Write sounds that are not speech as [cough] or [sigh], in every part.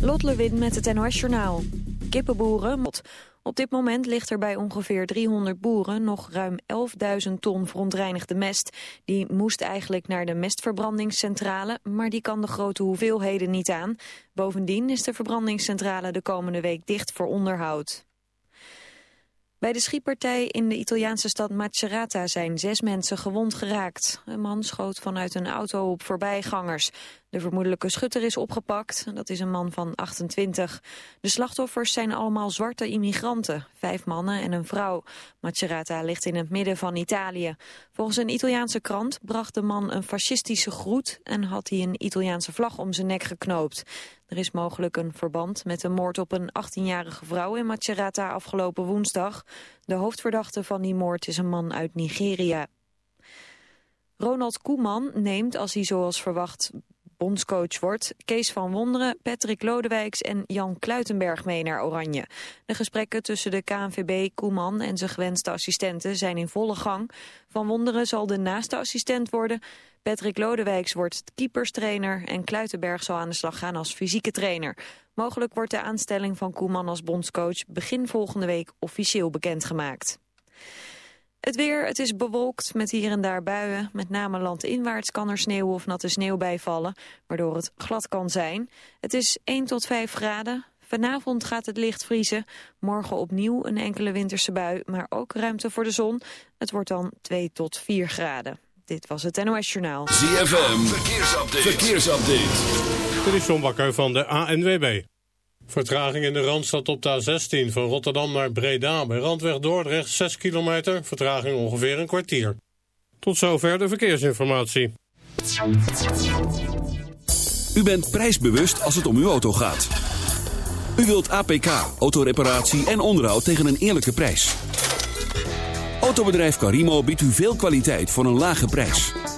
Lot Lewin met het NOS Journaal. Kippenboeren. Op dit moment ligt er bij ongeveer 300 boeren nog ruim 11.000 ton verontreinigde mest. Die moest eigenlijk naar de mestverbrandingscentrale, maar die kan de grote hoeveelheden niet aan. Bovendien is de verbrandingscentrale de komende week dicht voor onderhoud. Bij de schietpartij in de Italiaanse stad Macerata zijn zes mensen gewond geraakt. Een man schoot vanuit een auto op voorbijgangers. De vermoedelijke schutter is opgepakt. Dat is een man van 28. De slachtoffers zijn allemaal zwarte immigranten. Vijf mannen en een vrouw. Macerata ligt in het midden van Italië. Volgens een Italiaanse krant bracht de man een fascistische groet... en had hij een Italiaanse vlag om zijn nek geknoopt. Er is mogelijk een verband met de moord op een 18-jarige vrouw in Macerata afgelopen woensdag. De hoofdverdachte van die moord is een man uit Nigeria. Ronald Koeman neemt, als hij zoals verwacht bondscoach wordt, Kees van Wonderen, Patrick Lodewijks en Jan Kluitenberg mee naar Oranje. De gesprekken tussen de KNVB, Koeman en zijn gewenste assistenten zijn in volle gang. Van Wonderen zal de naaste assistent worden. Patrick Lodewijks wordt keeperstrainer en Kluitenberg zal aan de slag gaan als fysieke trainer. Mogelijk wordt de aanstelling van Koeman als bondscoach begin volgende week officieel bekendgemaakt. Het weer, het is bewolkt met hier en daar buien. Met name landinwaarts kan er sneeuw of natte sneeuw bijvallen, waardoor het glad kan zijn. Het is 1 tot 5 graden. Vanavond gaat het licht vriezen. Morgen opnieuw een enkele winterse bui, maar ook ruimte voor de zon. Het wordt dan 2 tot 4 graden. Dit was het NOS Journaal. ZFM, verkeersupdate. verkeersupdate. Dit is John Bakker van de ANWB. Vertraging in de Randstad op de A16 van Rotterdam naar Breda. Bij Randweg Dordrecht 6 kilometer, vertraging ongeveer een kwartier. Tot zover de verkeersinformatie. U bent prijsbewust als het om uw auto gaat. U wilt APK, autoreparatie en onderhoud tegen een eerlijke prijs. Autobedrijf Carimo biedt u veel kwaliteit voor een lage prijs.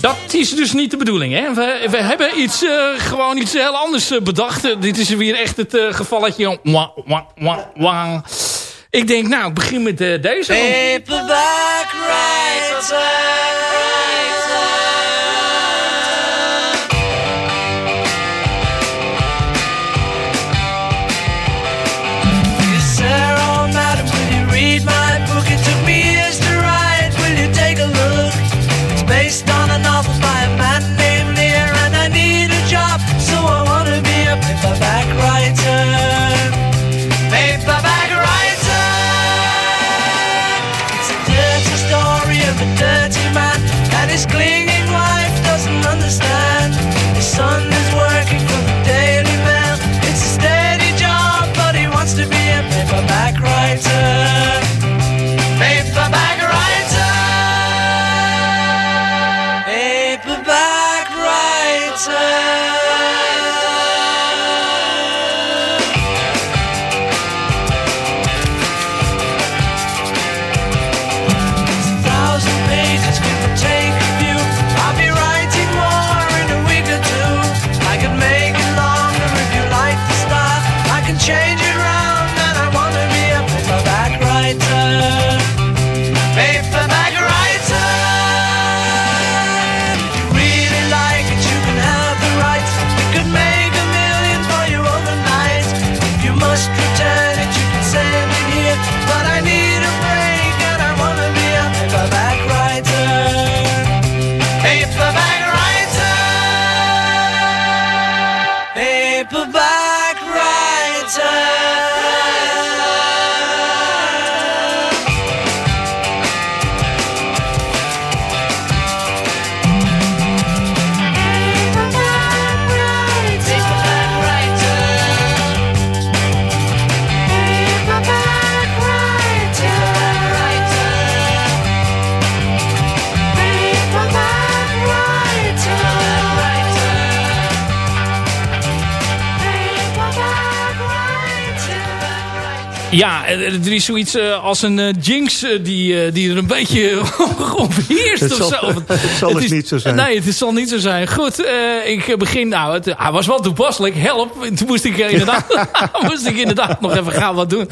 Dat is dus niet de bedoeling. Hè? We, we hebben iets, eh, gewoon iets heel anders eh, bedacht. Eh, dit is weer echt het eh, gevalletje. Wah, wah, wah, wah. Ik denk, nou, ik begin met deze. Paperback writer. Ja, eh, er is zoiets eh, als een eh, jinx eh, die, eh, die er een beetje [laughs] op heerst. Het of zal, zo. [laughs] het zal Het dus is- niet zo zijn. Nee, het zal niet zo zijn. Goed, eh, ik begin nou. Het, hij was wel toepasselijk. Help. Toen moest ik, eh, inderdaad, [laughs] moest ik inderdaad nog even gaan wat doen.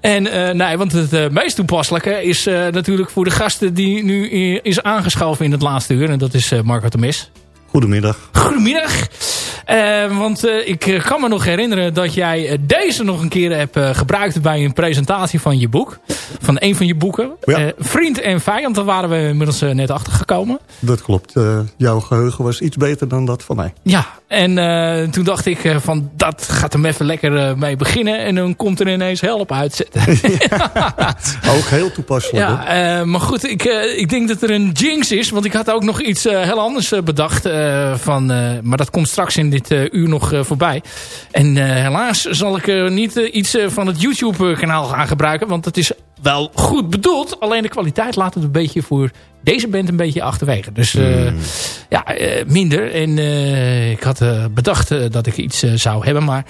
En eh, nee, want het eh, meest toepasselijke is eh, natuurlijk voor de gasten die nu is aangeschoven in het laatste uur. En dat is eh, Marco Temes. Goedemiddag. Goedemiddag. Eh, want eh, ik eh, kan me nog herinneren dat jij eh, deze nog een keer hebt gebruikt bij een presentatie van je boek. Van een van je boeken. Ja. Vriend en vijand, daar waren we inmiddels net achter gekomen. Dat klopt. Jouw geheugen was iets beter dan dat van mij. Ja, en eh, toen dacht ik eh, van dat gaat hem even lekker eh, mee beginnen. En dan komt er ineens help uitzetten. [laughs] Ook heel toepasselijk. Ja, maar goed, ik, ik denk dat er een jinx is. Want ik had ook nog iets heel anders bedacht. van, maar dat komt straks in dit uur nog voorbij. En helaas zal ik niet iets van het YouTube-kanaal gaan gebruiken. Want het is wel goed bedoeld. Alleen de kwaliteit laat het een beetje voor deze band een beetje achterwege. Dus eh, ja, eh, minder. En eh, ik had bedacht dat ik iets zou hebben. Maar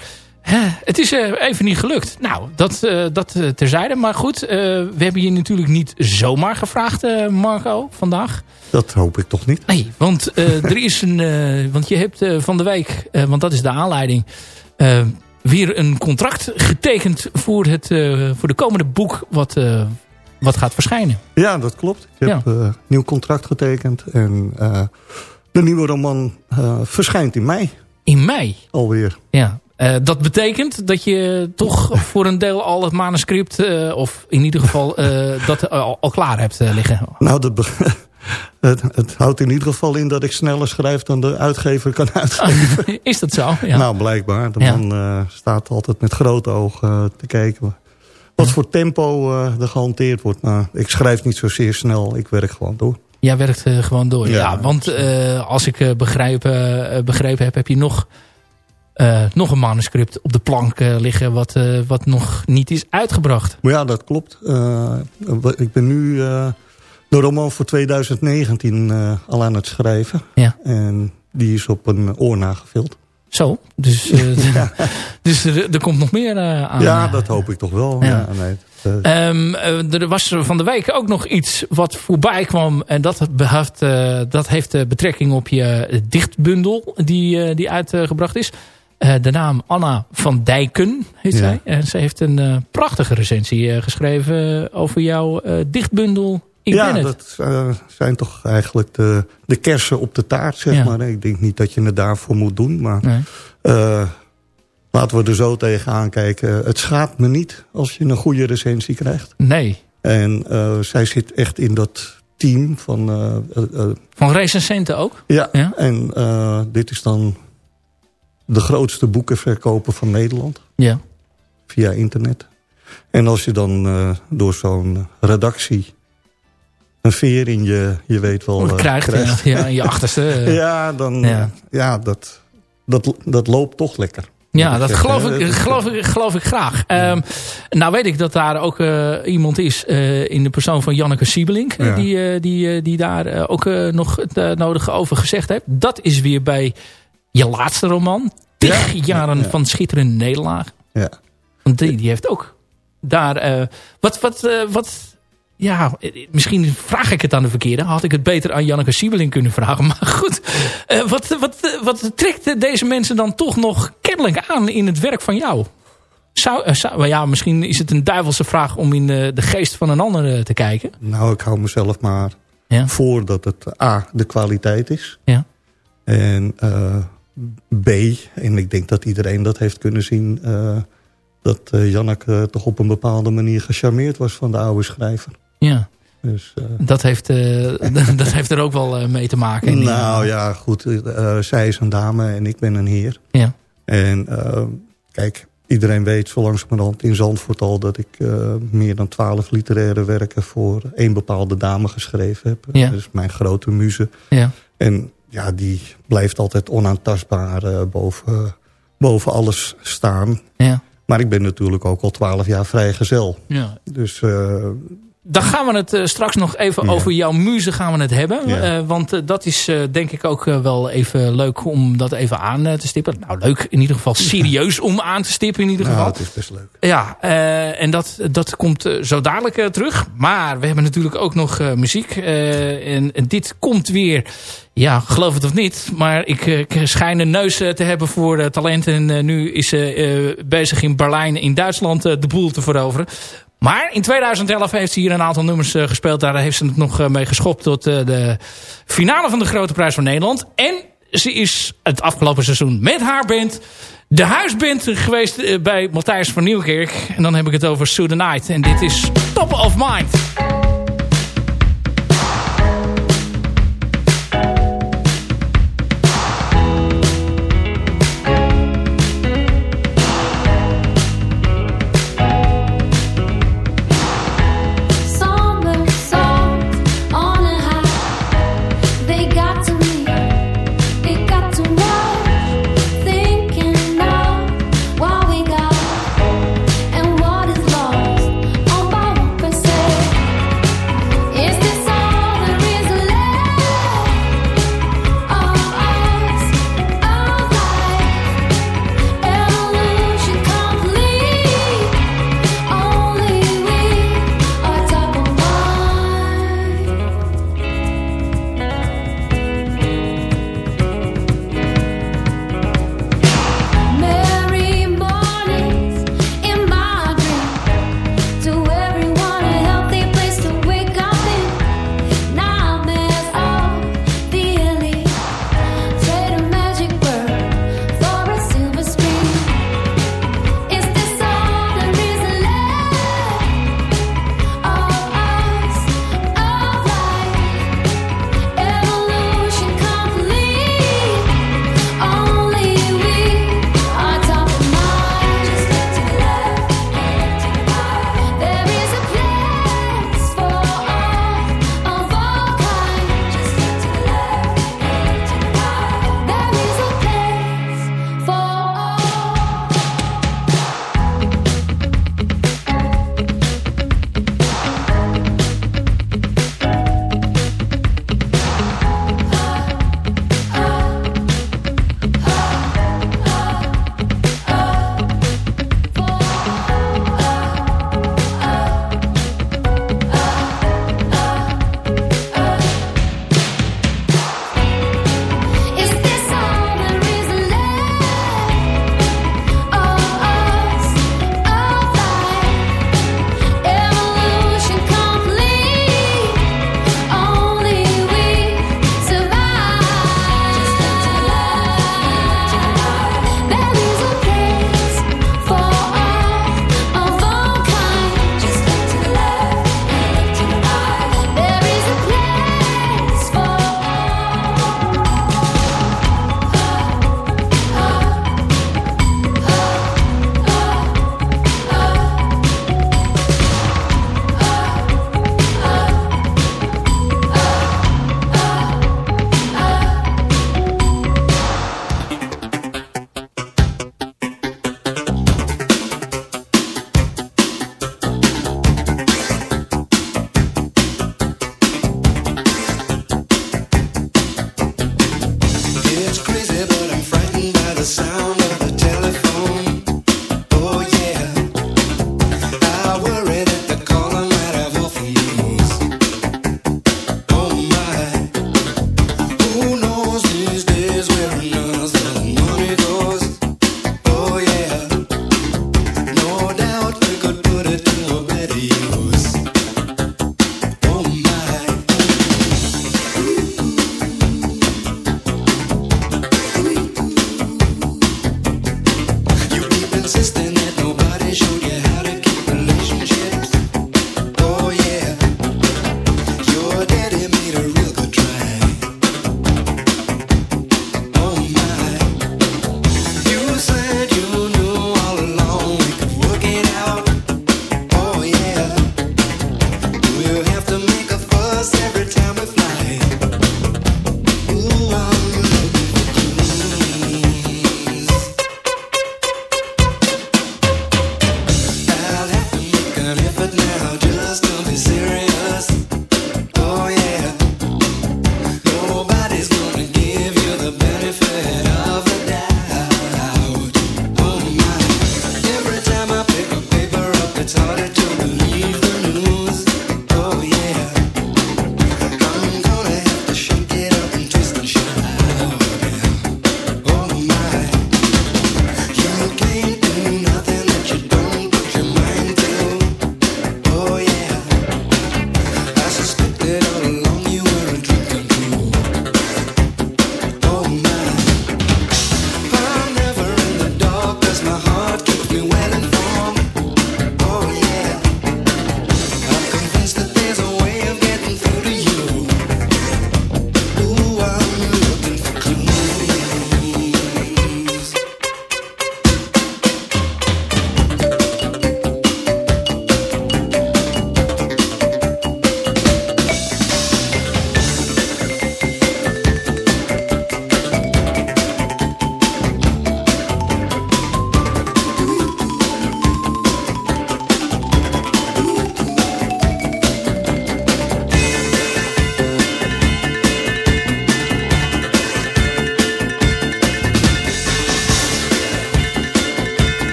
Het is even niet gelukt. Nou, dat, dat terzijde. Maar goed, we hebben je natuurlijk niet zomaar gevraagd, Marco, vandaag. Dat hoop ik toch niet. Nee, want er is een... want je hebt van de week, want dat is de aanleiding... weer een contract getekend voor, het, voor de komende boek wat, wat gaat verschijnen. Ja, dat klopt. Ik heb eh, een nieuw contract getekend. En eh, de nieuwe roman eh, verschijnt in mei In mei. alweer. Ja. Eh, dat betekent dat je toch [laughs] voor een deel al het manuscript... eh, of in ieder geval eh, [laughs] dat al, al klaar hebt eh, liggen. Nou, dat [laughs] het, het houdt in ieder geval in dat ik sneller schrijf dan de uitgever kan uitgeven. Is dat zo? Ja. Nou, blijkbaar. De man eh, staat altijd met grote ogen eh, te kijken. Wat voor tempo eh, er gehanteerd wordt. Maar ik schrijf niet zozeer snel. Ik werk gewoon door. Jij werkt eh, gewoon door. Ja, Ja, want eh, als ik begrijp, begrepen heb, heb je nog, nog een manuscript op de plank liggen wat, wat nog niet is uitgebracht. Maar ja, dat klopt. Ik ben nu de roman voor 2019 eh, al aan het schrijven. Ja. En die is op een oor nagevuld. Zo, dus, eh, [laughs] dus er, er komt nog meer eh, aan. ja, dat hoop ik toch wel. Ja. Ja. nee, eh, Ehm, eh, er was van de week ook nog iets wat voorbij kwam. En dat, behaft, eh, dat heeft betrekking op je dichtbundel die, die uitgebracht is. De naam Anna van Dijken heet Ja. zij. En ze heeft een prachtige recensie geschreven over jouw dichtbundel Ik ja, ben het. dat eh, zijn toch eigenlijk de, de kersen op de taart, zeg Ja. maar. Ik denk niet dat je het daarvoor moet doen. Maar Nee. eh, laten we er zo tegenaan kijken. Het schaadt me niet als je een goede recensie krijgt. nee. En eh, zij zit echt in dat team van... Van recensenten ook? ja, Ja. en dit is dan de grootste boekenverkoper van Nederland. Ja. Via internet. En als je dan door zo'n redactie een veer in je, je weet wel, eh, krijgt krijgt. Ja, ja, in je achterste. eh. [laughs] Ja, dan, Ja. ja. dat, dat, dat loopt toch lekker. Ja, moet dat geloof ik, geloof ik, geloof ik graag. Ehm, nou weet ik dat daar ook eh, iemand is eh, in de persoon van Janneke Siebelink. eh, Ja. Die, eh, die, eh, die daar eh, ook eh, nog het eh, nodige over gezegd heeft. Dat is weer bij je laatste roman. Tig Ja. jaren Ja. van schitterende nederlaag. Ja. Want die, die heeft ook daar... eh, wat, wat, eh, wat... Ja, eh, misschien vraag ik het aan de verkeerde. Had ik het beter aan Janneke Siebelink kunnen vragen. [laughs] Maar goed, eh, wat, wat, eh, wat trekt deze mensen dan toch nog kennelijk aan in het werk van jou? Zou, ja, misschien is het een duivelse vraag om in de, de geest van een ander te kijken. Nou, ik hou mezelf maar Ja. voor dat het A, de kwaliteit is. Ja. En B, en ik denk dat iedereen dat heeft kunnen zien... dat Janneke toch op een bepaalde manier gecharmeerd was van de oude schrijver. Ja, Dus, eh, dat heeft, eh, [laughs] dat heeft er ook wel eh, mee te maken. nou ja, goed. zij is een dame en ik ben een heer. Ja. En kijk, iedereen weet zo langzamerhand in Zandvoort al... dat ik meer dan twaalf literaire werken voor één bepaalde dame geschreven heb. Ja. Dat is mijn grote muze. Ja. En ja, die blijft altijd onaantastbaar boven, boven alles staan. Ja. Maar ik ben natuurlijk ook al twaalf jaar vrijgezel. Ja. Dus dan gaan we het uh, straks nog even Ja. over jouw muze gaan we het hebben. Ja. Uh, want uh, dat is denk ik ook wel even leuk om dat even aan te stippen. Nou leuk, in ieder geval serieus om aan te stippen in ieder nou, geval. het is best leuk. Ja, en dat, dat komt zo dadelijk terug. Maar we hebben natuurlijk ook nog muziek. En, en, dit komt weer... Ja, geloof het of niet. Maar ik, ik schijn een neus te hebben voor talent. En nu is ze bezig in Berlijn in Duitsland de boel te veroveren. Maar in 2011 heeft ze hier een aantal nummers uh, gespeeld. Daar heeft ze het nog uh, mee geschopt tot uh, de finale van de Grote Prijs van Nederland. En ze is het afgelopen seizoen met haar band de huisband geweest bij Matthijs van Nieuwkerk. En dan heb ik het over Sue the Night. En dit is Top of Mind.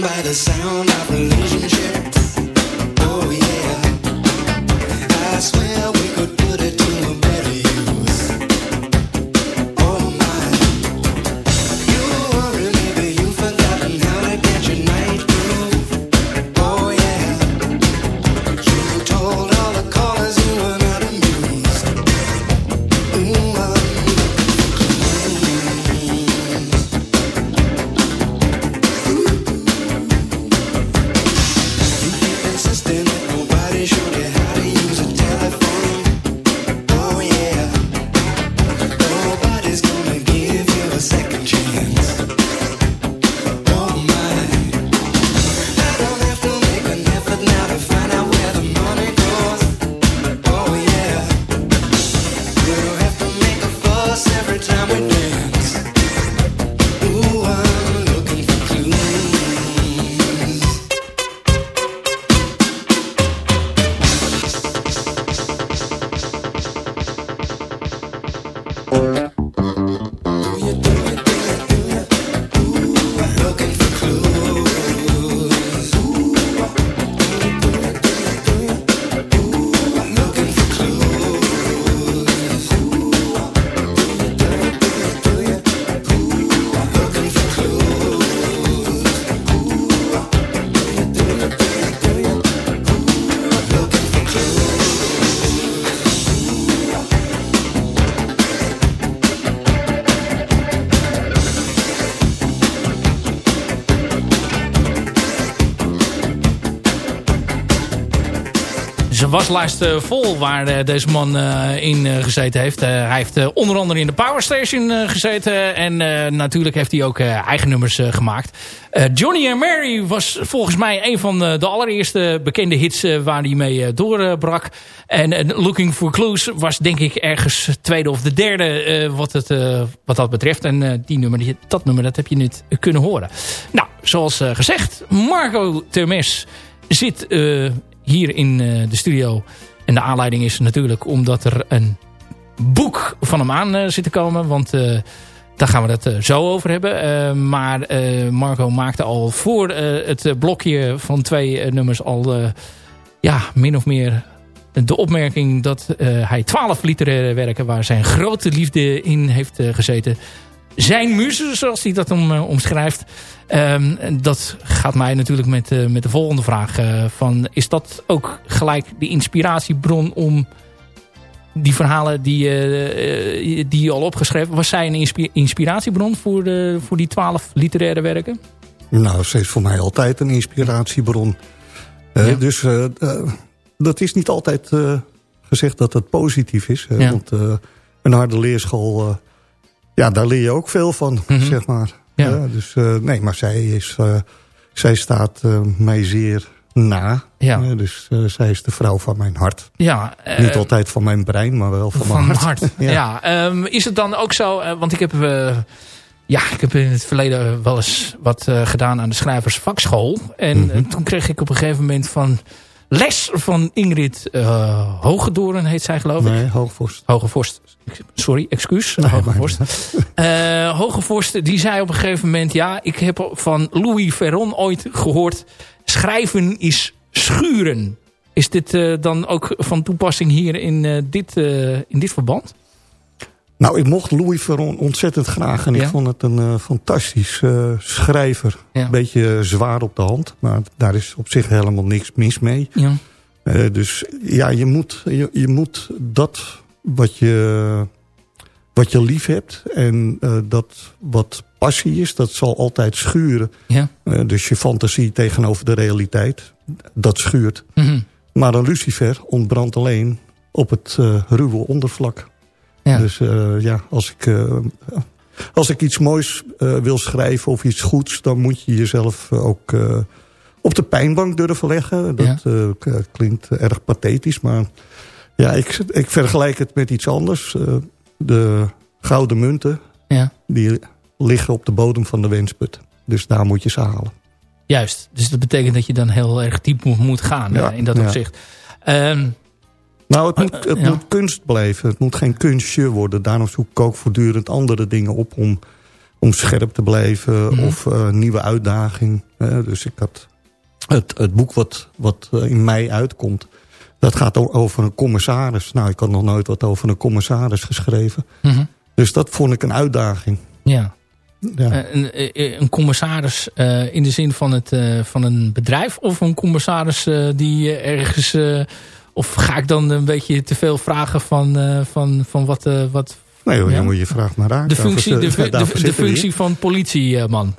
by the sound of relationship. Waslijst uh, vol waar uh, deze man uh, in gezeten heeft. hij heeft onder andere in de Power Station gezeten. En natuurlijk heeft hij ook eigen nummers gemaakt. Johnny and Mary was volgens mij een van de allereerste bekende hits waar hij mee doorbrak. En Looking for Clues was denk ik ergens tweede of de derde wat, het, wat dat betreft. En die nummer, dat nummer dat heb je niet kunnen horen. Nou, zoals gezegd, Marco Termes zit hier in eh, de studio. En de aanleiding is natuurlijk omdat er een boek van hem aan eh, zit te komen. Want eh, daar gaan we het zo over hebben. maar Marco maakte al voor het blokje van twee nummers al ja, min of meer de opmerking dat hij twaalf literaire werken waar zijn grote liefde in heeft gezeten zijn muze, zoals hij dat om, omschrijft. Um, dat gaat mij natuurlijk met, uh, met de volgende vraag. Uh, van, is dat ook gelijk de inspiratiebron om die verhalen die, uh, die je al opgeschreven... Was zij een inspiratiebron voor, de, voor die twaalf literaire werken? Nou, ze is voor mij altijd een inspiratiebron. Ja. Dus dat is niet altijd gezegd dat het positief is. Ja. Want een harde leerschool, ja, daar leer je ook veel van, mm -hmm. zeg maar. Ja. dus uh, nee, maar zij, is, uh, zij staat uh, mij zeer na. Ja. dus zij is de vrouw van mijn hart. Ja, Niet altijd van mijn brein, maar wel van, van mijn hart. hart. [laughs] ja, ja um, is het dan ook zo, want ik heb... ja, ik heb in het verleden wel eens wat gedaan aan de schrijversvakschool. En mm -hmm. toen kreeg ik op een gegeven moment van les van Ingrid uh, Hogedoren, heet zij geloof ik. Nee, Hogevorst. Hogevorst. Sorry, excuus. Nee, Hogevorst. uh, [laughs] Hogevorst, die zei op een gegeven moment... ja, ik heb van Louis Ferron ooit gehoord... schrijven is schuren. Is dit uh, dan ook van toepassing hier in, dit, in dit verband? Nou, ik mocht Louis Ferron ontzettend graag. En ik vond het een uh, fantastisch uh, schrijver. Ja. Beetje zwaar op de hand. Maar daar is op zich helemaal niks mis mee. Ja. Uh, dus ja, je moet, je, je moet dat wat je, wat je lief hebt. En dat wat passie is, dat zal altijd schuren. Ja. dus je fantasie tegenover de realiteit, dat schuurt. Mm -hmm. Maar een lucifer ontbrandt alleen op het ruwe ondervlak. Ja. Dus uh, ja, als ik, uh, als ik iets moois uh, wil schrijven of iets goeds... dan moet je jezelf ook op de pijnbank durven leggen. Dat ja. klinkt erg pathetisch, maar ja, ik, ik vergelijk het met iets anders. de gouden munten, ja. die liggen op de bodem van de wensput. Dus daar moet je ze halen. Juist, dus dat betekent dat je dan heel erg diep moet gaan ja, in dat opzicht. Um, nou, het, moet, het moet kunst blijven. Het moet geen kunstje worden. Daarom zoek ik ook voortdurend andere dingen op om, om scherp te blijven. Mm -hmm. Of uh, nieuwe uitdaging. dus ik had het, het boek wat, wat in mei uitkomt... dat gaat over een commissaris. Nou, ik had nog nooit wat over een commissaris geschreven. Mhm. Dus dat vond ik een uitdaging. Ja. ja. Een, een, commissaris in de zin van, het, van een bedrijf... of een commissaris die ergens... of ga ik dan een beetje te veel vragen van, van, van wat, wat, Nee hoor, ja? moet je vraag maar raken. De functie, de, de, functie van politieman.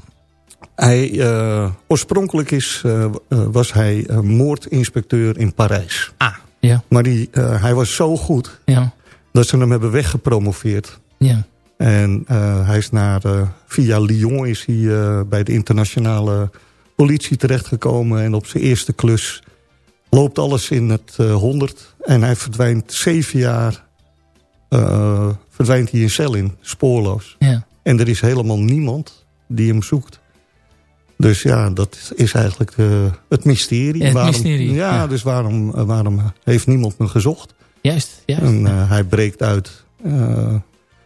Hij, uh, oorspronkelijk is, uh, was hij moordinspecteur in Parijs. Ah, ja. Maar die, hij was zo goed ja. dat ze hem hebben weggepromoveerd. Ja. En hij is naar, via Lyon is hij bij de internationale politie terechtgekomen. En op zijn eerste klus loopt alles in het honderd. En hij verdwijnt zeven jaar verdwijnt hij een cel in, spoorloos. Ja. En er is helemaal niemand die hem zoekt. Dus ja, dat is eigenlijk de, het mysterie. het waarom, mysterie. Ja, dus waarom, waarom heeft niemand me gezocht? Juist, juist. En uh, hij breekt uit. Uh,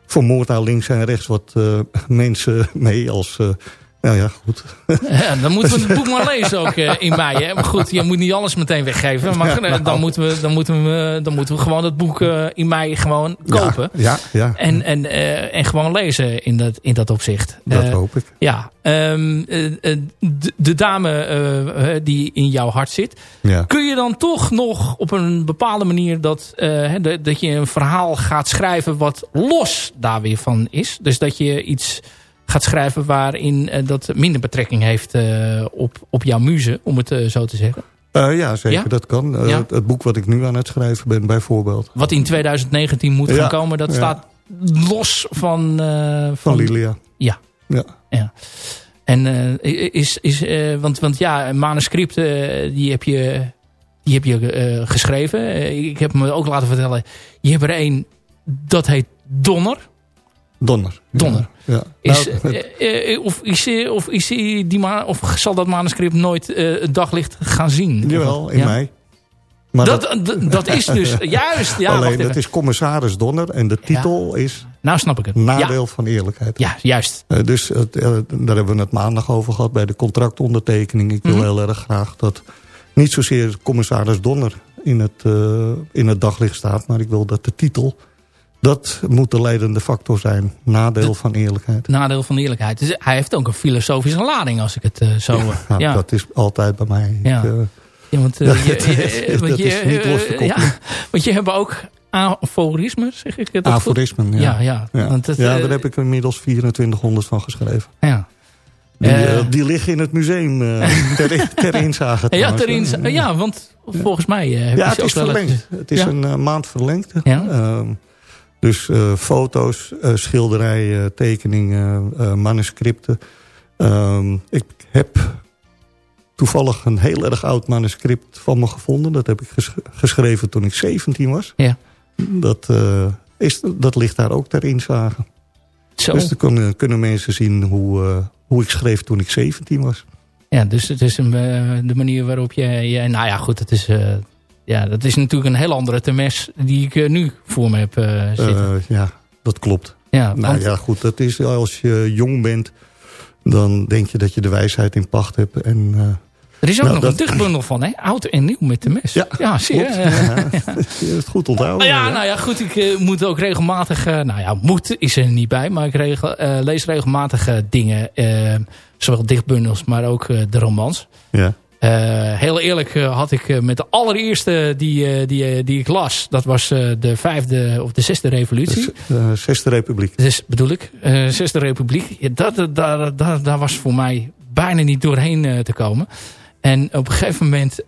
vermoordt daar links en rechts wat uh, [laughs] mensen mee als nou ja, goed. [laughs] Ja, dan moeten we het boek maar lezen ook uh, in mei. Hè? Maar goed, je moet niet alles meteen weggeven. Maar ja, nou. dan, moeten we, dan, moeten we, dan moeten we gewoon het boek uh, in mei gewoon kopen. Ja, ja. En, en, uh, en gewoon lezen in dat, in dat opzicht. Dat hoop ik. Ja. Um, de, de, dame die in jouw hart zit. Ja. Kun je dan toch nog op een bepaalde manier dat, dat je een verhaal gaat schrijven wat los daar weer van is? Dus dat je iets gaat schrijven waarin uh, dat minder betrekking heeft uh, op, op jouw muze, om het uh, zo te zeggen? ja, zeker. Ja? Dat kan. Ja? Het boek wat ik nu aan het schrijven ben, bijvoorbeeld. Wat in 2019 moet gaan komen, dat staat los van... van, van Lilia. Ja. ja. ja. En is, is want, want ja, een manuscript, die heb je, die heb je geschreven. ik heb me ook laten vertellen, je hebt er een, dat heet Donner. Donner. Donner. Ja. Is, nou, uh, of, is, of, is die ma of zal dat manuscript nooit het daglicht gaan zien? Jawel, in ja. mei. Maar dat, dat, dat, is dus [laughs] juist... Ja, Alleen, het is commissaris Donner en de titel ja. is... Nou snap ik het. Nadeel ja. van eerlijkheid. Ja, juist. Uh, dus daar hebben we het maandag over gehad bij de contractondertekening. Ik wil mm -hmm. heel erg graag dat niet zozeer commissaris Donner in het, in het daglicht staat... maar ik wil dat de titel dat moet de leidende factor zijn. Nadeel de, van eerlijkheid. Nadeel van eerlijkheid. Dus hij heeft ook een filosofische lading als ik het uh, zo... Ja, nou, ja, dat is altijd bij mij. Ja. Ik, uh, ja, want, uh, dat, je, dat, je, is [laughs] niet los te ja, [laughs] Want je hebt ook aforismen, zeg ik het Aforismen, ja. Ja, ja. ja. Want het, ja daar heb ik inmiddels 2400 van geschreven. Ja. Die, die, liggen in het museum [laughs] ter, ter inzage. ja, ter inzage. Ja, want volgens mij... Uh, ja, het is verlengd. Het is een maand verlengd. Ja. Ehm, dus uh, foto's, uh, schilderijen, tekeningen, uh, manuscripten. Um, ik heb toevallig een heel erg oud manuscript van me gevonden. Dat heb ik ges geschreven toen ik 17 was. Ja. Dat, is, dat ligt daar ook ter inzage. Zo. Dus dan kunnen, kunnen mensen zien hoe, hoe ik schreef toen ik 17 was. Ja, dus het is een, de manier waarop jij... Je, nou ja, goed, het is... Ja, dat is natuurlijk een heel andere temes die ik uh, nu voor me heb uh, zitten. Uh, ja, dat klopt. Ja, nou ja, goed, dat is als je jong bent, dan denk je dat je de wijsheid in pacht hebt. En, er is ook nou, nog dat... een dichtbundel van, hè? Oud en nieuw met de mes. Ja, ja zie je. Ja, je hebt [laughs] het goed onthouden. Ja, nou ja, goed. Ik moet ook regelmatig... nou ja, moet is er niet bij. Maar ik regel, lees regelmatig dingen. zowel dichtbundels, maar ook de romans. Ja. Uh, heel eerlijk uh, had ik uh, met de allereerste die, die, die ik las... dat was de vijfde of de zesde revolutie. De zesde republiek. Dus bedoel ik. zesde republiek. Ja, dat, daar, daar, daar was voor mij bijna niet doorheen te komen. En op een gegeven moment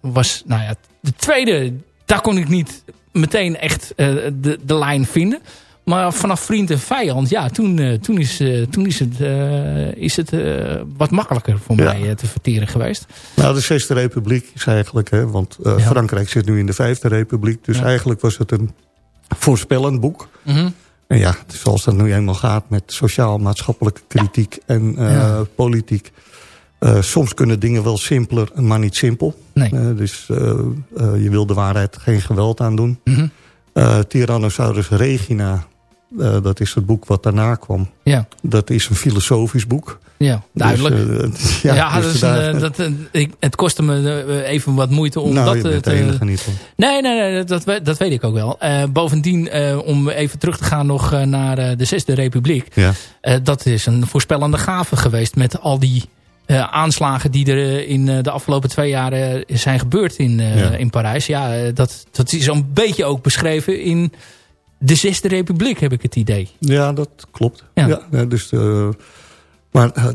was... Nou ja, de tweede, daar kon ik niet meteen echt de, de lijn vinden... Maar vanaf vriend en vijand, ja, toen, uh, toen, is, uh, toen is het, uh, is het wat makkelijker voor ja. mij te verteren geweest. Nou, de Zesde Republiek is eigenlijk, hè, want ja. Frankrijk zit nu in de Vijfde Republiek. Dus ja. eigenlijk was het een voorspellend boek. Mm -hmm. En ja, zoals dat nu eenmaal gaat met sociaal-maatschappelijke kritiek en politiek. soms kunnen dingen wel simpeler, maar niet simpel. Nee. dus je wil de waarheid geen geweld aan doen. Mm -hmm. Tyrannosaurus regina dat is het boek wat daarna kwam. Ja. Dat is een filosofisch boek. Ja, duidelijk. Dus, [laughs] ja, ja dus dat is een, dat, ik, het kostte me even wat moeite om nou, dat te... enige niet. Nee, nee, nee dat, dat weet ik ook wel. bovendien, om even terug te gaan nog naar de Zesde Republiek. Ja. dat is een voorspellende gave geweest met al die uh, aanslagen die er in de afgelopen twee jaar zijn gebeurd in, uh, ja. in Parijs. Ja, dat, dat is zo'n beetje ook beschreven in de Zesde Republiek, heb ik het idee. Ja, dat klopt. Ja. ja dus, maar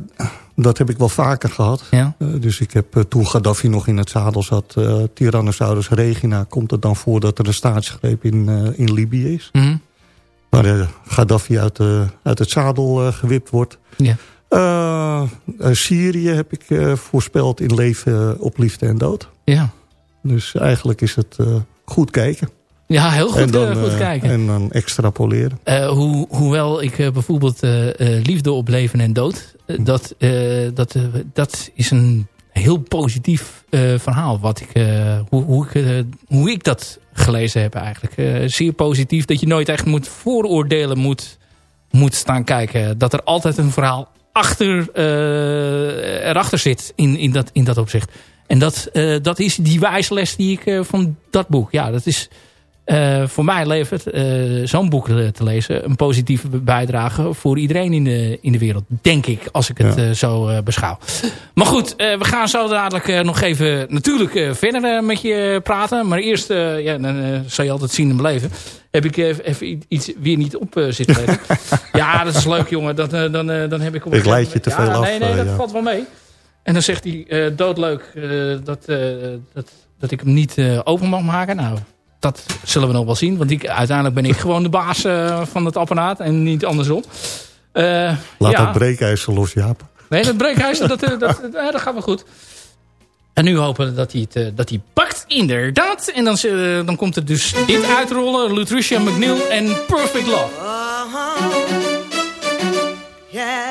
dat heb ik wel vaker gehad. Ja. dus ik heb toen Gaddafi nog in het zadel zat, Tyrannosaurus regina, komt het dan voor dat er een staatsgreep in, in Libië is. Mm -hmm. Waar Gaddafi uit, uit het zadel gewipt wordt. Ja. Syrië heb ik voorspeld in leven op liefde en dood. Ja. Dus eigenlijk is het goed kijken. Ja, heel goed, dan, goed kijken. En dan extrapoleren. Hoe, hoewel ik bijvoorbeeld liefde op leven en dood... dat, dat, dat is een heel positief verhaal. Wat ik, hoe, hoe, ik, hoe ik dat gelezen heb eigenlijk. zeer positief dat je nooit echt moet vooroordelen moet, moet staan kijken. Dat er altijd een verhaal achter, erachter zit in, in, dat, in dat opzicht. En dat, dat is die wijsles die ik van dat boek... Ja, dat is voor mij levert zo'n boek te lezen... een positieve bijdrage voor iedereen in de, in de wereld. Denk ik, als ik het ja. zo beschouw. Maar goed, we gaan zo dadelijk nog even natuurlijk verder met je praten. Maar eerst, ja, dan zal je altijd zien en beleven heb ik even iets weer niet op zitten [laughs] ja, dat is leuk jongen. Dat, dan, dan heb ik op Ik leid je te veel ja, af. Nee, nee, dat valt wel mee. En dan zegt hij doodleuk dat, dat, dat ik hem niet open mag maken. Nou, dat zullen we nog wel zien. Want ik, uiteindelijk ben ik [laughs] gewoon de baas van het apparaat en niet andersom. Laat ja. dat breekijzer los, Jaap. Nee, dat breekijzer, [laughs] dat, dat, dat, dat gaat wel goed. En nu hopen dat hij het dat hij pakt, inderdaad. En dan, uh, dan komt er dus dit uitrollen. Lutricia McNeil en Perfect Love. Uh -huh. Yeah.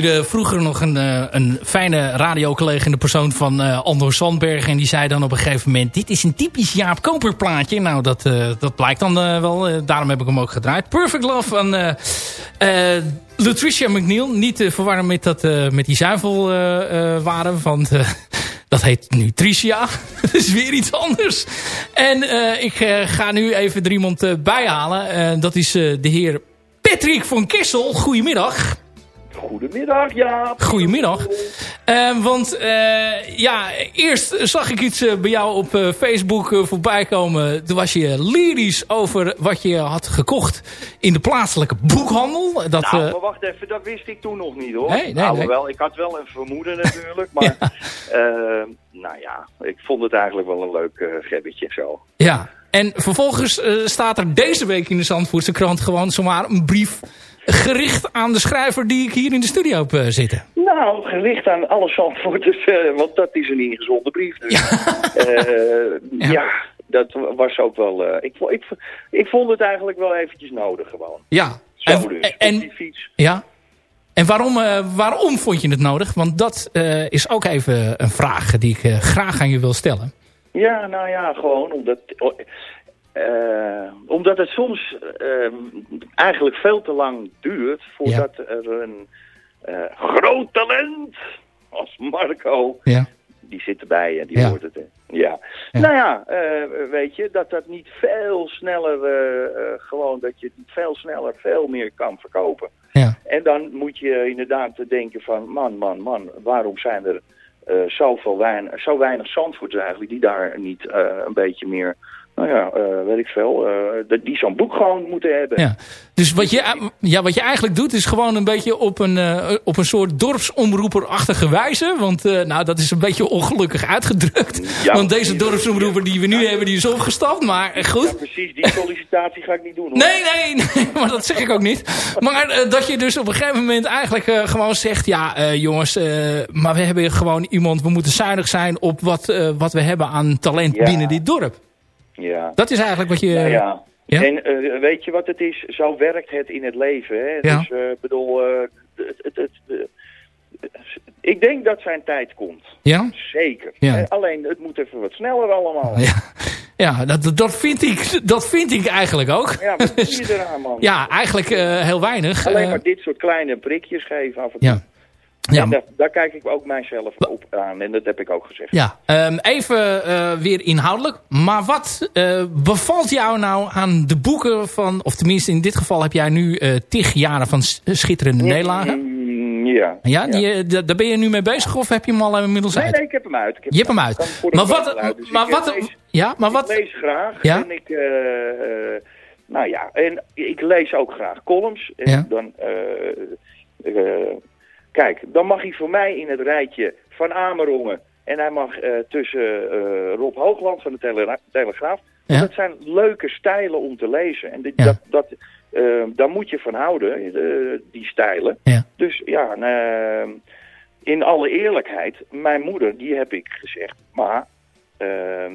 Hier eh, vroeger nog een, eh, een fijne radiocollega in de persoon van eh Andor Sandberg. En die zei dan op een gegeven moment... dit is een typisch Jaap Koper plaatje. Nou, dat, dat blijkt dan wel. Daarom heb ik hem ook gedraaid. Perfect Love van Latricia McNeil. Niet te verwarren met, dat, met die zuivelwaren. want eh, [laughs] dat heet nu Tricia. [laughs] dat is weer iets anders. En ik ga nu even er iemand bijhalen. Dat is de heer Patrick van Kessel. Goedemiddag. Goedemiddag, Jaap. Goedemiddag. Eh, want eh, ja, eerst zag ik iets eh, bij jou op eh, Facebook voorbij komen. Toen was je lyrisch over wat je had gekocht in de plaatselijke boekhandel. Dat, nou, maar wacht even, dat wist ik toen nog niet hoor. Nee, nee, nou, nee. Wel, ik had wel een vermoeden natuurlijk, maar [laughs] eh, nou ja, ik vond het eigenlijk wel een leuk uh, gebbetje zo. ja, en vervolgens staat er deze week in de Zandvoortse krant gewoon zomaar een brief gericht aan de schrijver die ik hier in de studio heb eh, zitten. Nou, gericht aan alle Zandvoorters, eh, want dat is een ingezonden brief. Dus. [laughs] Eh, ja. dat was ook wel... ik, ik, ik vond het eigenlijk wel eventjes nodig gewoon. Ja. Zo En- dus, en- die fiets. Ja. En waarom, waarom vond je het nodig? Want dat is ook even een vraag die ik graag aan je wil stellen. Ja, nou ja, gewoon omdat, eh, omdat het soms eh, eigenlijk veel te lang duurt voordat er een eh, groot talent als Marco, Ja. die zit erbij en die Ja. hoort het. Ja. Nou ja, weet je, dat dat niet veel sneller, gewoon dat je het niet veel sneller veel meer kan verkopen. Ja. En dan moet je inderdaad denken van, man, man, man, waarom zijn er zoveel weinig, zo weinig Zandvoorts eigenlijk die daar niet een beetje meer, nou ja, eh, weet ik veel, eh, dat die zo'n boek gewoon moeten hebben. Ja. Dus wat je, ja, wat je eigenlijk doet is gewoon een beetje op een, eh, op een soort dorpsomroeperachtige wijze. Want nou, dat is een beetje ongelukkig uitgedrukt. Ja, [laughs] want deze dorpsomroeper die we nu hebben, die is opgestapt. Maar goed. Ja, precies, die sollicitatie ga ik niet doen hoor. Nee, nee, [laughs] nee, maar dat zeg ik ook niet. Maar dat je dus op een gegeven moment eigenlijk gewoon zegt... ja, jongens, maar we hebben gewoon iemand... we moeten zuinig zijn op wat, wat we hebben aan talent binnen dit dorp. Ja. Dat is eigenlijk wat je... Nou ja. Ja? En eh, weet je wat het is? Zo werkt het in het leven. Hè? Ja. Dus ik bedoel, eh, het, het, het, ik denk dat zijn tijd komt. Ja? Zeker. Ja. Alleen, het moet even wat sneller allemaal. Ja, ja dat, dat, vind ik, dat vind ik eigenlijk ook. Ja, wat doe [laughs] je eraan, man? Ja, eigenlijk heel weinig. Alleen maar dit soort kleine prikjes geven af en toe. ja. Ja, En daar, daar kijk ik ook mijzelf op aan. En dat heb ik ook gezegd. Ja, ehm, even eh, weer inhoudelijk. Maar wat eh, bevalt jou nou aan de boeken van... of tenminste in dit geval heb jij nu eh tig jaren van schitterende nederlagen. Mm, ja. Ja, die, da- daar ben je nu mee bezig of heb je hem al inmiddels Nee, uit? nee, ik heb hem uit. Ik heb Je hebt hem uit. Maar wat... uit. Dus Maar ik, wat lees- ja, maar wat... Ik lees graag. Ja? En ik, nou ja, en ik lees ook graag columns. En Ja. dan, kijk, dan mag hij voor mij in het rijtje van Amerongen. En hij mag eh, tussen eh, Rob Hoogland van de Tele- Telegraaf. Ja. Dat zijn leuke stijlen om te lezen. En dit, Ja. dat, dat, eh, daar moet je van houden, die stijlen. Ja. Dus ja, eh, in alle eerlijkheid, mijn moeder, die heb ik gezegd, maar eh,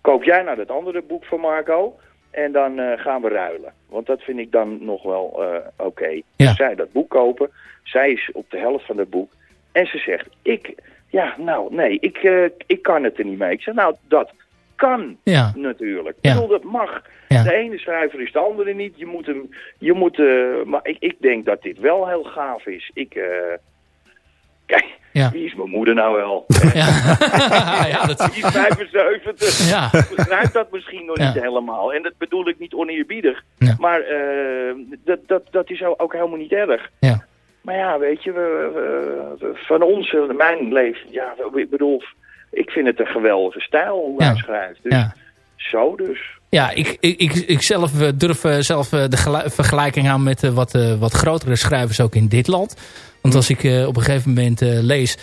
koop jij nou dat andere boek van Marco en dan eh, gaan we ruilen. Want dat vind ik dan nog wel eh, oké. Ja. Zij dat boek kopen, zij is op de helft van het boek en ze zegt, ik, ja nou nee, ik, eh, ik kan het er niet mee. Ik zeg, nou dat kan Ja. natuurlijk. Ja. Ik bedoel, dat mag. De ene schrijver is de andere niet. Je moet hem, je moet, maar ik, ik denk dat dit wel heel gaaf is. Ik, kijk, Ja. wie is mijn moeder nou wel? [laughs] Ja, [laughs] ja, dat, Die is 75. Ja. Begrijpt dat misschien nog niet helemaal. En dat bedoel ik niet oneerbiedig. Maar eh, dat, dat, dat is ook helemaal niet erg. ja. Maar ja, weet je, we, we- we- van ons, eh, mijn leven, ja, ik bedoel, ik vind het een geweldige stijl hoe hij schrijft. Dus zo dus. Ja, ik, ik, ik zelf durf zelf de vergelijking aan met wat, wat grotere schrijvers ook in dit land. Want als ik op een gegeven moment lees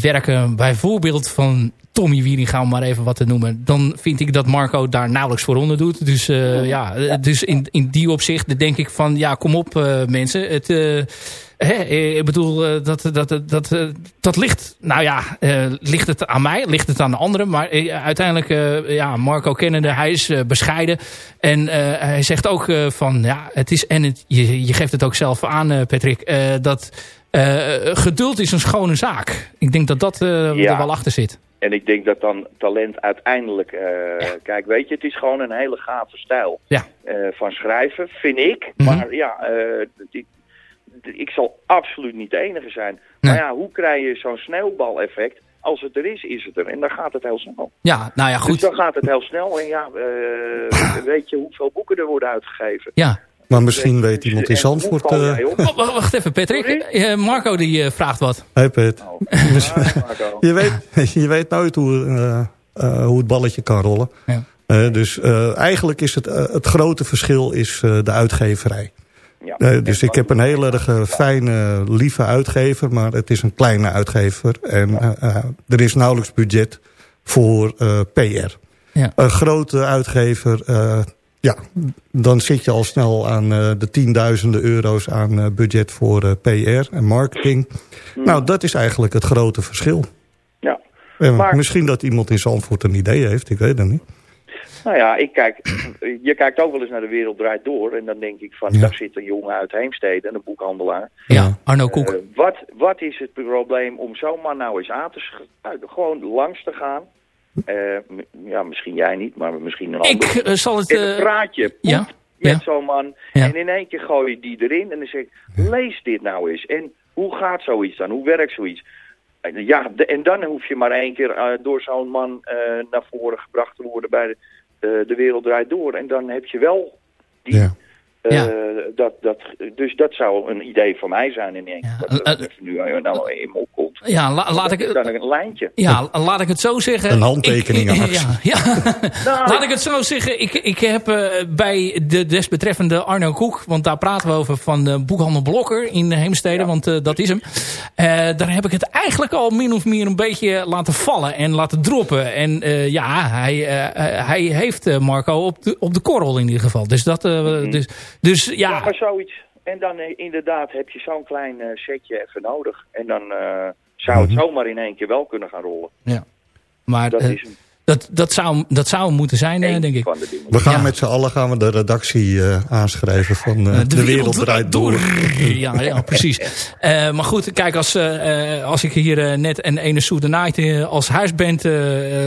werken bijvoorbeeld van Tommy Wieringa, om maar even wat te noemen... dan vind ik dat Marco daar nauwelijks voor onder doet. Dus, uh, ja, dus in, in die opzicht denk ik van... ja, kom op uh, mensen. Het, uh, hè, ik bedoel, dat, dat, dat, dat ligt... nou ja, ligt het aan mij? Ligt het aan de anderen? Maar uiteindelijk, ja, Marco kennende, hij is bescheiden. En hij zegt ook van... ja, het is... en het, je, je geeft het ook zelf aan, Patrick... dat geduld is een schone zaak. Ik denk dat dat ja. er wel achter zit. En ik denk dat dan talent uiteindelijk... Uh, Kijk, weet je, het is gewoon een hele gave stijl ja. uh, van schrijven, vind ik. Mm -hmm. Maar ja, uh, die, ik zal absoluut niet de enige zijn. Nee. Maar ja, hoe krijg je zo'n sneeuwbaleffect? Als het er is, is het er. En dan gaat het heel snel. Ja, nou ja, goed. Dus dan gaat het heel snel. En ja, [laughs] weet je hoeveel boeken er worden uitgegeven? Ja. Maar misschien weet iemand in Zandvoort... Uh... Oh, wacht even, Patrick. Uh, Marco die uh, vraagt wat. Hey Pet. Oh. [laughs] [laughs] je, weet, je weet nooit hoe, hoe het balletje kan rollen. Ja. dus eigenlijk is het, het grote verschil is de uitgeverij. Ja, dus ik heb een heel erg fijne, lieve uitgever. Maar het is een kleine uitgever. En er is nauwelijks budget voor PR. Ja. Een grote uitgever ja, dan zit je al snel aan uh, de tienduizenden euro's aan uh, budget voor uh, PR en marketing. Mm. Nou, dat is eigenlijk het grote verschil. Ja. Maar... Misschien dat iemand in Zandvoort een idee heeft, ik weet het niet. Nou ja, ik kijk, [clears throat] je kijkt ook wel eens naar de wereld draait door. En dan denk ik van, ja. daar zit een jongen uit Heemstede, een boekhandelaar. Ja, Arno Koek. wat, wat is het probleem om zo'n man nou eens aan te schuiven? Gewoon langs te gaan. Uh, ja, misschien jij niet, maar misschien een ander. Ik uh, zal het... Uh, een praatje ja? met ja? zo'n man. Ja. En in één keer gooi je die erin en dan zeg ik, lees dit nou eens. En hoe gaat zoiets dan? Hoe werkt zoiets? Ja, de, en dan hoef je maar één keer door zo'n man naar voren gebracht te worden bij de, de Wereld Draait Door. En dan heb je wel die... Ja. Uh, ja. dat, dat, dus dat zou een idee van mij zijn in één keer. Ja, dat uh, nu nou in me opkomt. Ja, la, laat ik... Dan een lijntje. Ja, laat ik het zo zeggen. Een handtekening ik, ja, ja. [laughs] nou, laat ik het zo zeggen. Ik, ik heb uh, bij de desbetreffende Arno Koek, want daar praten we over van de boekhandel Blokker in Heemstede, ja. want dat is hem. daar heb ik het eigenlijk al min of meer een beetje laten vallen en laten droppen. En ja, hij, hij heeft Marco op de, op de korrel in ieder geval. Dus dat... Mm -hmm. dus, dus ja... ja maar zoiets. En dan uh, inderdaad heb je zo'n klein uh, setje even nodig. En dan uh, zou het zomaar in één keer wel kunnen gaan rollen. Ja. Maar dat, is een... dat, dat, zou, dat zou moeten zijn, denk ik. De we gaan ja. met z'n allen gaan we de redactie aanschrijven van de, de, Wereld Draait Door. [laughs] Ja, ja precies. maar goed, kijk, als, als ik hier net een ene Soede Night als huisband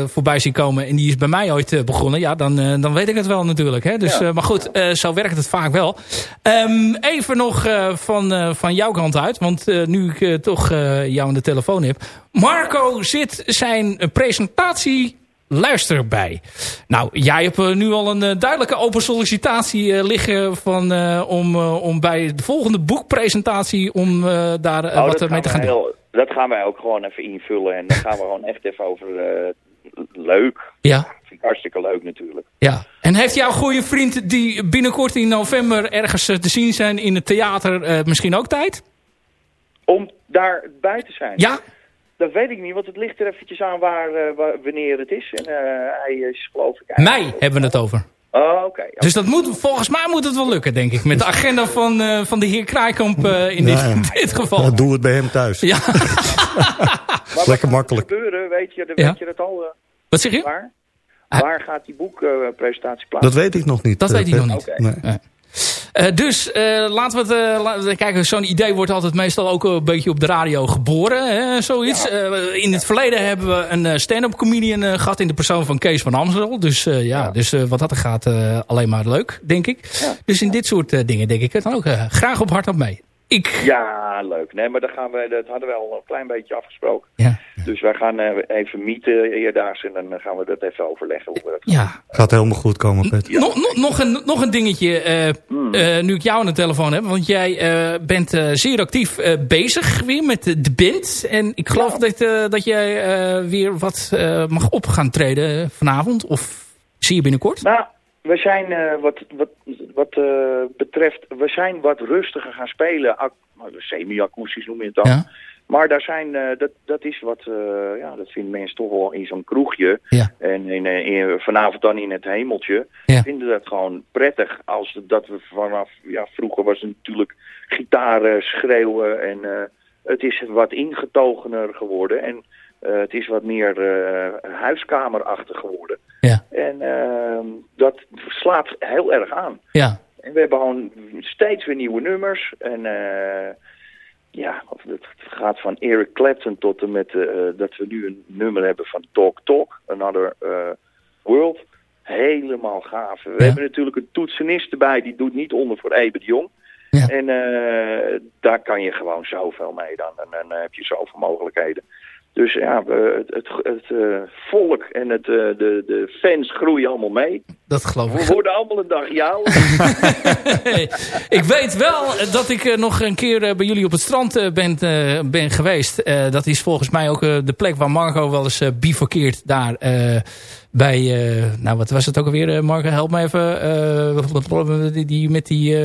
voorbij zie komen... en die is bij mij ooit begonnen, ja, dan, dan weet ik het wel natuurlijk. Hè? Dus, ja. maar goed, zo werkt het vaak wel. Um, even nog van, van jouw kant uit, want nu ik toch jou aan de telefoon heb. Marco zit zijn presentatie luister bij. Nou, jij hebt uh, nu al een uh, duidelijke open sollicitatie uh, liggen van, om, om bij de volgende boekpresentatie om daar oh, wat mee te gaan heel. Dat gaan wij ook gewoon even invullen en dan gaan we gewoon echt even over leuk. Ja. Vind ik hartstikke leuk natuurlijk. Ja. En heeft jouw goede vriend die binnenkort in november ergens te zien zijn in het theater misschien ook tijd? Om daarbij te zijn? Ja. Dat weet ik niet, want het ligt er eventjes aan waar, uh, waar wanneer het is. En uh, hij is geloof ik... Mei hebben we het over. Oh, oké. Okay, okay. Dus dat moet, volgens mij moet het wel lukken, denk ik. Met de agenda van, uh, van de heer Kraaikamp in, dit, ja, ja. in [laughs] dit geval. Dan doe het bij hem thuis. Ja. [laughs] maar Lekker makkelijk. gebeuren, weet je, weet je dat al? Wat zeg je? Waar, waar gaat die boekpresentatie plaatsen? Dat weet ik nog niet. Dat weet ik nog niet. Okay. Nee. Uh, dus uh, laten we het... Uh, laten kijken, zo'n idee wordt altijd meestal ook een beetje op de radio geboren. Hè, zoiets. Ja. in het verleden hebben we een stand-up comedian gehad in de persoon van Kees van Amstel. Dus ja, ja, dus wat dat er gaat alleen maar leuk, denk ik. Ja. Dus in dit soort dingen denk ik het dan ook graag op hart op mee. Ik... Ja, leuk. Nee, maar dat, gaan we, dat hadden we al een klein beetje afgesproken. Ja. Dus wij gaan uh, even mieten eerdaags en dan gaan we dat even overleggen. Hoe we dat ja. Gaat helemaal goed komen, Pet. Ja. Nog, nog, nog, een, nog een dingetje, uh, mm. uh, nu ik jou aan de telefoon heb. Want jij bent zeer actief bezig weer met de band. En ik geloof ja. dat, dat jij weer wat mag op gaan treden vanavond. Of zie je binnenkort? Nou, we zijn uh, wat, wat, wat uh, betreft, we zijn wat rustiger gaan spelen. Nou, semi-akoestisch noem je het dan. Ja. Maar daar zijn, uh, dat, dat is wat, ja, dat vinden mensen toch wel in zo'n kroegje. Ja. En in, in, vanavond dan in het hemeltje. Ja. Vinden dat gewoon prettig. Als dat we vanaf, ja, vroeger was het natuurlijk gitaren schreeuwen. En het is wat ingetogener geworden. En uh, het is wat meer uh, huiskamerachtig geworden. Ja. En uh, dat slaat heel erg aan. Ja. En we hebben gewoon steeds weer nieuwe nummers. En uh, ja, het gaat van Eric Clapton tot en met dat we nu een nummer hebben van Talk Talk, Another World. Helemaal gaaf. We ja. hebben natuurlijk een toetsenist erbij, die doet niet onder voor Eben de Jong. Ja. En daar kan je gewoon zoveel mee dan. En dan heb je zoveel mogelijkheden. Dus ja, het, het, het uh, volk en het, uh, de, de fans groeien allemaal mee. Dat geloof ik. We worden allemaal een dag jou. [laughs] ik weet wel dat ik uh, nog een keer bij jullie op het strand ben, ben geweest. dat is volgens mij ook de plek waar Marco wel eens bivakkeert daar bij... nou, wat was het ook alweer, Marco? Help me even. die, die, met die,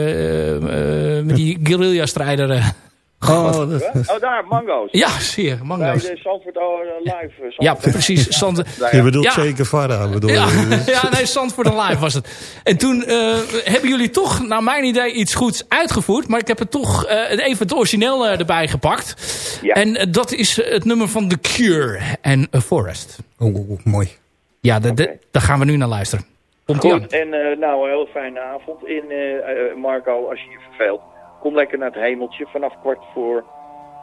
met die guerrilla-strijder... Oh, dat... oh, daar, mango's. Ja, zie mango's. Bij de Zandvoort oh, Live. Zandvoort ja, precies. Zand... Je bedoelt ja. zeker Vara, bedoel ja, [laughs] ja, nee, Zandvoort Live was het. En toen uh, hebben jullie toch, naar mijn idee, iets goeds uitgevoerd. Maar ik heb het toch uh, even het origineel uh, erbij gepakt. Ja. En dat is het nummer van The Cure en A Forest. Oh, mooi. Ja, de, de, daar gaan we nu naar luisteren. Komt Goed, en nou, een hele fijne avond in Marco, als je je verveelt. Kom lekker naar het hemeltje vanaf kwart voor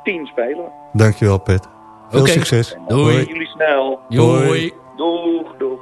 tien spelen. Dankjewel, Pet. Veel okay. succes. Doei. Jullie snel. Doei. Doeg, doeg.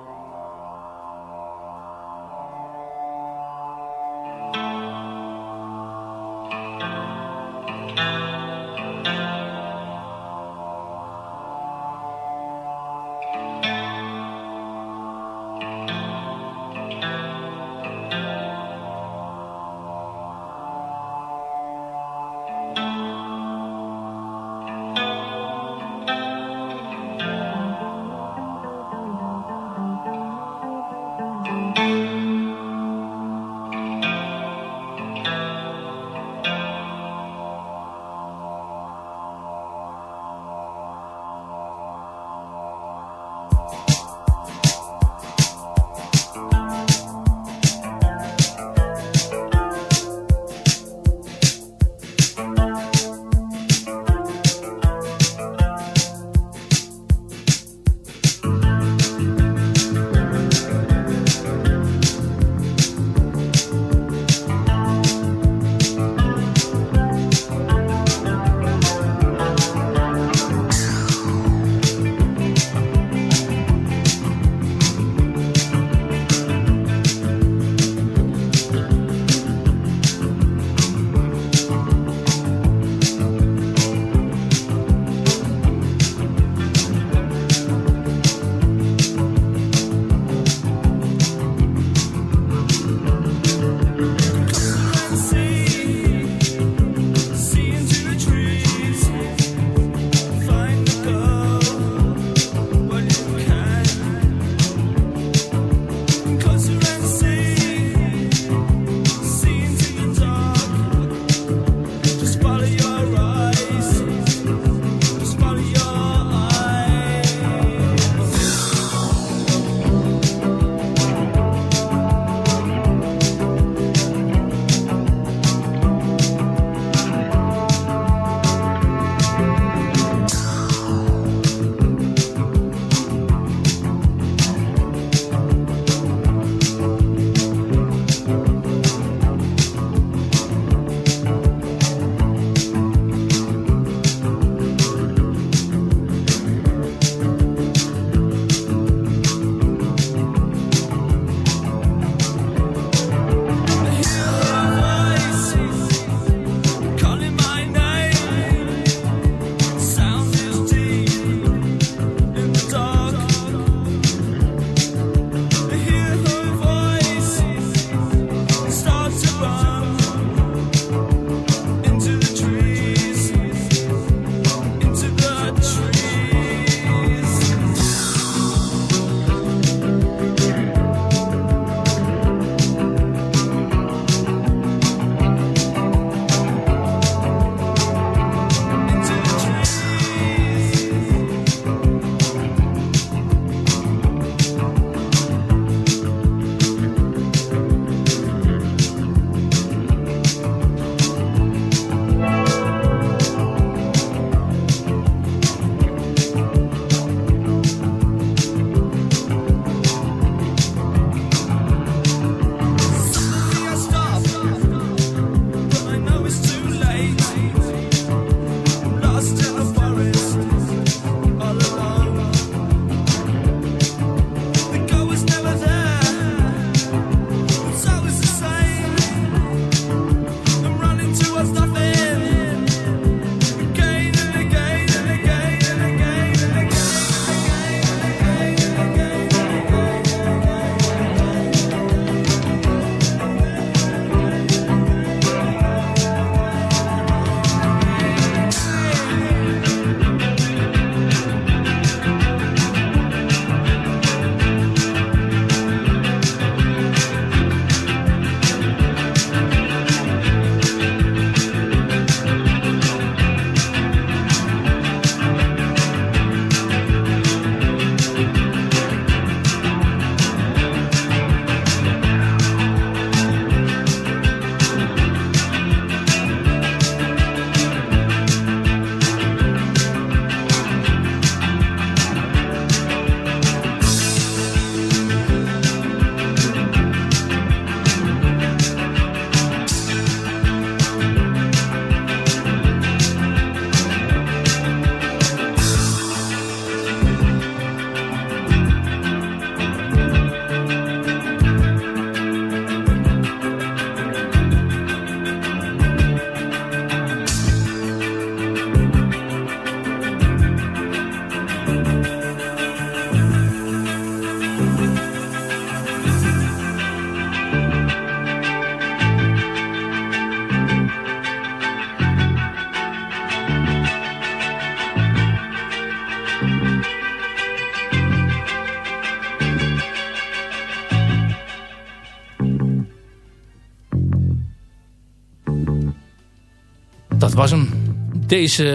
Deze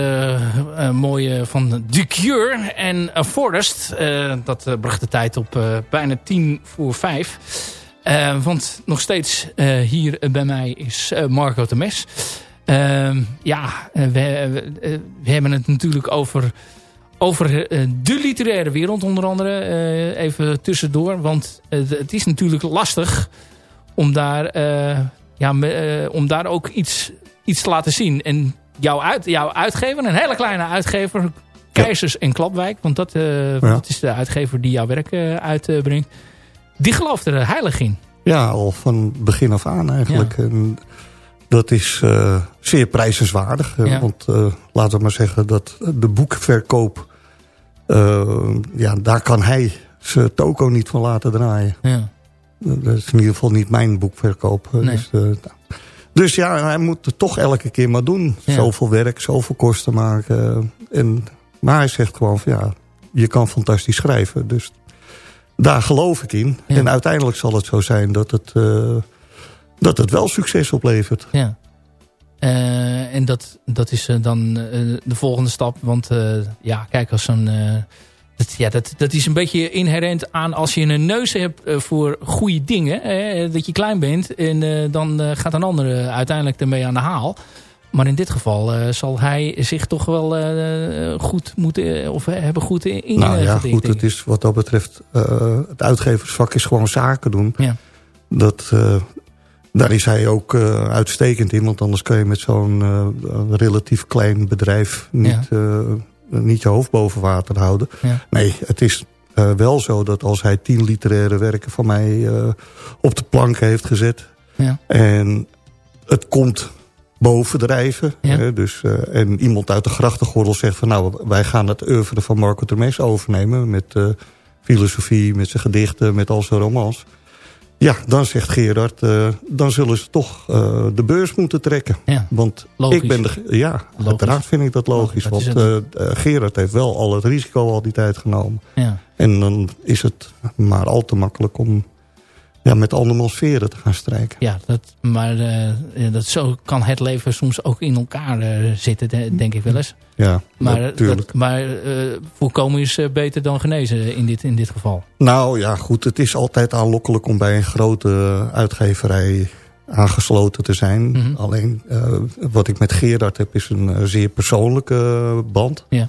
uh, mooie van The Cure en A Forest. Uh, dat bracht de tijd op bijna tien voor vijf. want nog steeds hier bij mij is Marco de Mes. Ehm, ja, we, we, hebben het natuurlijk over, over de literaire wereld onder andere. even tussendoor. Want het is natuurlijk lastig om daar, ja, om daar ook iets, iets te laten zien. En jouw, uit, jouw uitgever, een hele kleine uitgever, Keizers en Klapwijk. Want dat, uh, dat is de uitgever die jouw werk uh, uitbrengt. die gelooft er heilig in. Ja, al van begin af aan eigenlijk. En dat is uh, zeer prijzenswaardig. Want laten we maar zeggen dat de boekverkoop... ja, daar kan hij zijn toko niet van laten draaien. Ja. Dat is in ieder geval niet mijn boekverkoop. Nee. Dus, dus ja, hij moet het toch elke keer maar doen. Zoveel werk, zoveel kosten maken. En, maar hij zegt gewoon van ja, je kan fantastisch schrijven. Dus daar geloof ik in. En uiteindelijk zal het zo zijn dat het, uh, dat het wel succes oplevert. Ja. Uh, en dat, dat is uh, dan de volgende stap. Want ja, kijk, als zo'n dat, ja, dat, dat is een beetje inherent aan als je een neus hebt uh, voor goede dingen. Eh, dat je klein bent en uh, dan gaat een ander uiteindelijk ermee aan de haal. Maar in dit geval zal hij zich toch wel goed moeten of hebben goed in. Nou ja, goed. Het is wat dat betreft het uitgeversvak is gewoon zaken doen. Ja. Dat, daar is hij ook uitstekend in, want anders kan je met zo'n relatief klein bedrijf niet. Ja niet je hoofd boven water houden. Nee, het is uh, wel zo dat als hij tien literaire werken van mij uh, op de plank heeft gezet... Ja. en het komt bovendrijven... Ja. dus, uh, en iemand uit de grachtengordel zegt van... nou, wij gaan het oeuvre van Marco Termes overnemen... met filosofie, met zijn gedichten, met al zijn romans... Ja, dan zegt Gerard, uh, dan zullen ze toch uh, de beurs moeten trekken. Ja, want logisch. ik ben de, ja, logisch. uiteraard vind ik dat logisch. Dat want uh, Gerard heeft wel al het risico al die tijd genomen. Ja. En dan is het maar al te makkelijk om ja, met andermans veren te gaan strijken. Ja, dat, maar uh, dat zo kan het leven soms ook in elkaar uh, zitten, denk ik wel eens. Ja, maar, natuurlijk. Dat, maar uh, voorkomen is beter dan genezen in dit, in dit geval. Nou ja, goed. Het is altijd aanlokkelijk om bij een grote uitgeverij aangesloten te zijn. Mm -hmm. Alleen wat ik met Gerard heb is een zeer persoonlijke band. Ja.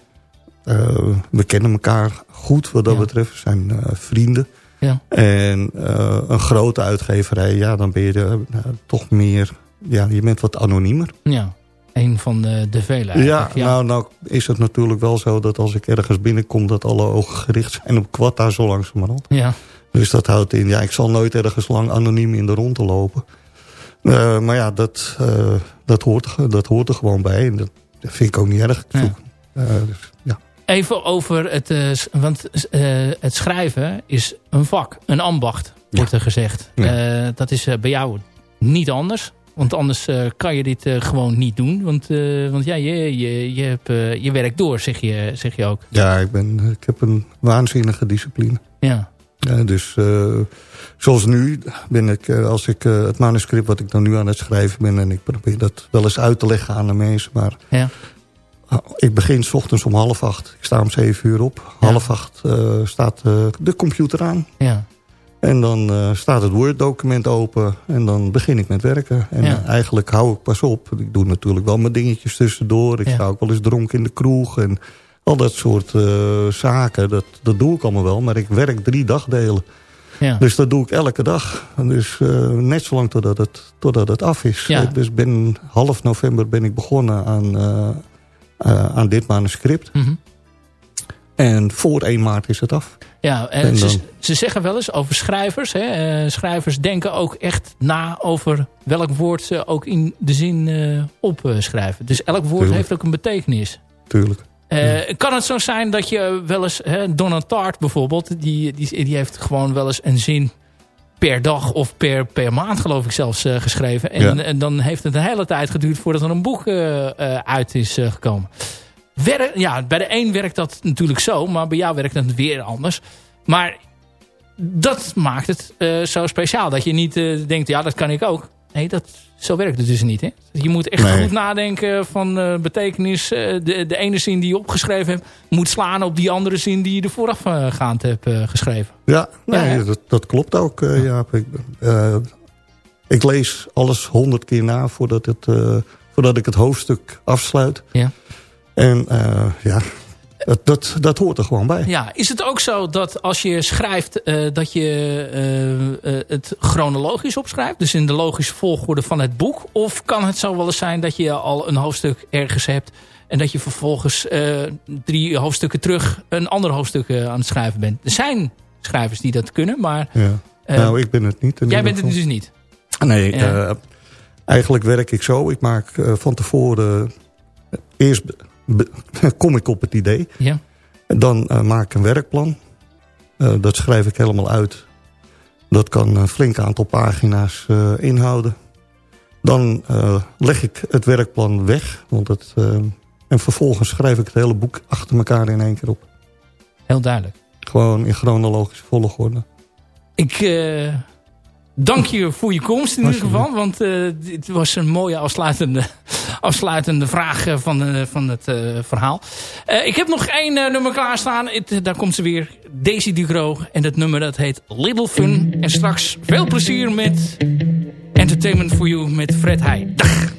we kennen elkaar goed wat dat ja. betreft. We zijn vrienden. Ja. En uh, een grote uitgeverij, ja, dan ben je uh, toch meer... Ja, je bent wat anoniemer. Ja, een van de, de vele ja, ja, Nou, nou is het natuurlijk wel zo dat als ik ergens binnenkom... dat alle ogen gericht zijn op Quatta zo langzamerhand. Ja. Dus dat houdt in, ja, ik zal nooit ergens lang anoniem in de rondte lopen. Uh, maar ja, dat, dat, hoort, dat hoort er gewoon bij. En dat vind ik ook niet erg. Ja. dus, ja. Even over het... Uh, want uh, het schrijven is een vak, een ambacht, wordt er gezegd. Ja. Uh, dat is bij jou niet anders. Want anders kan je dit gewoon niet doen. Want, want ja, je, je, je, hebt, je werkt door, zeg je, zeg je ook. Ja, ik, ben, ik heb een waanzinnige discipline. Ja. dus zoals nu ben ik, als ik het manuscript wat ik dan nu aan het schrijven ben... en ik probeer dat wel eens uit te leggen aan de mensen... maar ja. Nou, ik begin s ochtends om half acht. Ik sta om zeven uur op. Half acht uh, staat uh, de computer aan. Ja. En dan uh, staat het Word-document open. En dan begin ik met werken. En ja. eigenlijk hou ik pas op. Ik doe natuurlijk wel mijn dingetjes tussendoor. Ik ja. sta ook wel eens dronken in de kroeg. En al dat soort zaken. Dat, dat doe ik allemaal wel. Maar ik werk drie dagdelen. Ja. Dus dat doe ik elke dag. Dus net zolang totdat het, totdat het af is. Ja. Dus ben, half november ben ik begonnen aan uh, aan dit manuscript. Mm -hmm. En voor 1 maart is het af. Ja, en, en ze, dan... ze, zeggen wel eens over schrijvers. Hè, uh, schrijvers denken ook echt na over welk woord ze ook in de zin uh, opschrijven. Dus elk woord Tuurlijk. heeft ook een betekenis. Tuurlijk. Ja. Kan het zo zijn dat je wel eens, hè, Donald Tart bijvoorbeeld, die, die, die heeft gewoon wel eens een zin per dag of per, per maand geloof ik zelfs uh, geschreven. En, ja. en, dan heeft het een hele tijd geduurd voordat er een boek uh, uh, uit is gekomen. Werk, ja, bij de een werkt dat natuurlijk zo, maar bij jou werkt het weer anders. Maar dat maakt het zo speciaal. Dat je niet denkt, ja dat kan ik ook. Nee, dat, zo werkt het dus niet. Hè? Je moet echt goed nadenken van uh, betekenis. Uh, de, de ene zin die je opgeschreven hebt... moet slaan op die andere zin die je er voorafgaand hebt uh, geschreven. Ja, nee, ja, Dat, dat, klopt ook, Jaap. Ik, ik, lees alles honderd keer na voordat, het, voordat ik het hoofdstuk afsluit. Ja. En ja, dat, dat, dat, hoort er gewoon bij. Ja, is het ook zo dat als je schrijft uh, dat je uh, uh, het chronologisch opschrijft? Dus in de logische volgorde van het boek? Of kan het zo wel eens zijn dat je al een hoofdstuk ergens hebt... en dat je vervolgens drie hoofdstukken terug een ander hoofdstuk aan het schrijven bent? Er zijn schrijvers die dat kunnen, maar... Ja. nou, ik ben het niet. Jij bent het dus niet? Nee, eigenlijk werk ik zo. Ik maak van tevoren eerst [laughs] kom ik op het idee. Ja. Dan uh, maak ik een werkplan. Uh, dat schrijf ik helemaal uit. Dat kan een flink aantal pagina's uh, inhouden. Dan leg ik het werkplan weg. Want het, en vervolgens schrijf ik het hele boek achter elkaar in één keer op. Heel duidelijk. Gewoon in chronologische volgorde. Ik dank je voor je komst in ieder geval. Want uh, het was een mooie afsluitende, afsluitende vraag uh, van, uh, van het verhaal. ik heb nog één nummer klaarstaan. Het, daar komt ze weer. Daisy Ducro. En dat nummer dat heet Little Fun. En straks veel plezier met Entertainment for You met Fred Heij. Dag!